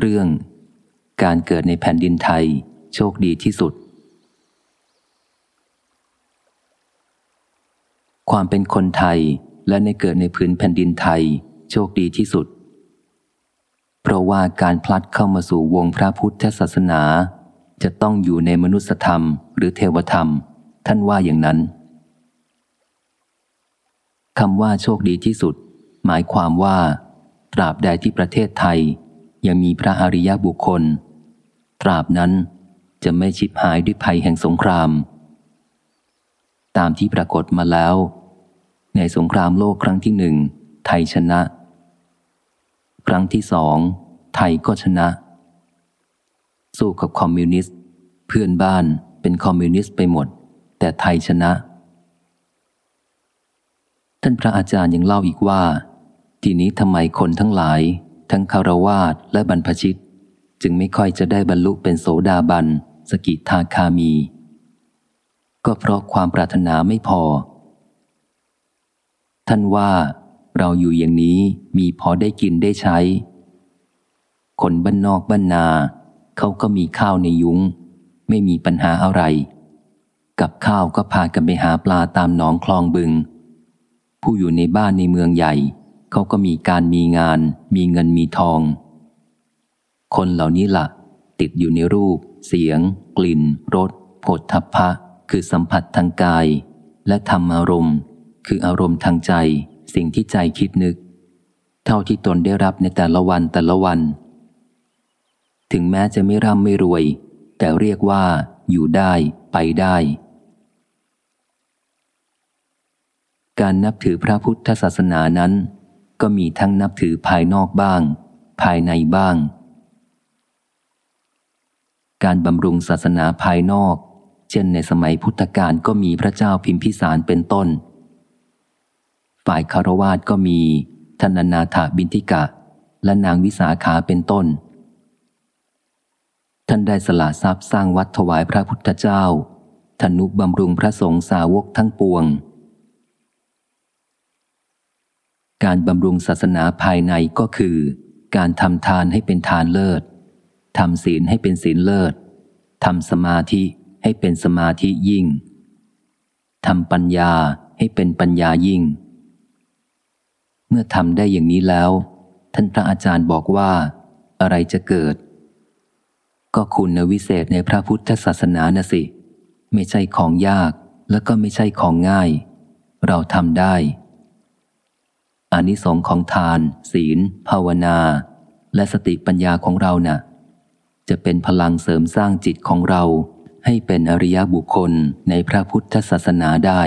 เรื่องการเกิดในแผ่นดินไทยโชคดีที่สุด ความเป็นคนไทยและในเกิดในพื้นแผ่นดินไทยโชคดีที่สุด เพราะว่าการพลัดเข้ามาสู่วงพระพุทธศาสนา จะต้องอยู่ในมนุสธรรมหรือเทวธรรม ท่านว่าอย่างนั้นคำว่าโชคดีที่สุด หมายความว่า ตราบใดที่ประเทศไทย ยังมีพระอริยบุคคล ตราบนั้นจะไม่ชิบหายด้วยภัยแห่งสงคราม ตามที่ปรากฏมาแล้ว ในสงครามโลกครั้งที่หนึ่งไทยชนะ ครั้งที่สองไทยก็ชนะ สู้กับคอมมิวนิสต์ เพื่อนบ้านเป็นคอมมิวนิสต์ไปหมด แต่ไทยชนะ ท่านพระอาจารย์ยังเล่าอีกว่า ทีนี้ทำไมคนทั้งหลาย ทั้งคารวาสและบรรพชิต จึงไม่ค่อยจะได้บรรลุเป็นโสดาบัน สกิทาคามี ก็เพราะความปรารถนาไม่พอ ท่านว่าเราอยู่อย่างนี้มีพอได้กินได้ใช้ คนบ้านนอกบ้านนา เขาก็มีข้าวในยุง้ง ไม่มีปัญหาอะไร กับข้าวก็พากันไปหาปลาตามหนองคลองบึง ผู้อยู่ในบ้านในเมืองใหญ่ เขาก็มีการมีงาน มีเงินมีทอง คนเหล่านี้ละ่ะ ติดอยู่ในรูป เสียง กลิ่นรสโผฏฐัพพะ คือสัมผัสทางกาย และธรรมอารมณ์ คืออารมณ์ทางใจ สิ่งที่ใจคิดนึก เท่าที่ตนได้รับในแต่ละวันแต่ละวัน ถึงแม้จะไม่ร่ำไม่รวย แต่เรียกว่า อยู่ได้ ไปได้การนับถือพระพุทธศาสนานั้น ก็มีทั้งนับถือภายนอกบ้าง ภายในบ้าง การบำรุงศาสนาภายนอก เช่นในสมัยพุทธกาลก็มีพระเจ้าพิมพิสารเป็นต้น ฝ่ายคารวาสก็มีธนนาถาบินทิกะ และนางวิสาขาเป็นต้น ท่านได้สละทรัพย์สร้างวัดถวายพระพุทธเจ้าธนุบำรุงพระสงฆ์สาวกทั้งปวง การบำรุงศาสนาภายในก็คือ การทำทานให้เป็นทานเลิศทำศีลให้เป็นศีลเลิศทำสมาธิให้เป็นสมาธิยิ่งทำปัญญาให้เป็นปัญญายิ่ง เมื่อทำได้อย่างนี้แล้ว ท่านพระอาจารย์บอกว่า อะไรจะเกิด ก็คุณวิเศษในพระพุทธศาสนานะสิ ไม่ใช่ของยากและก็ไม่ใช่ของง่าย เราทำได้ อานิสงของทาน ศีล ภาวนา และสติปัญญาของเรานะ่ะ จะเป็นพลังเสริมสร้างจิตของเราให้เป็นอริยบุคคลในพระพุทธศาสนาได้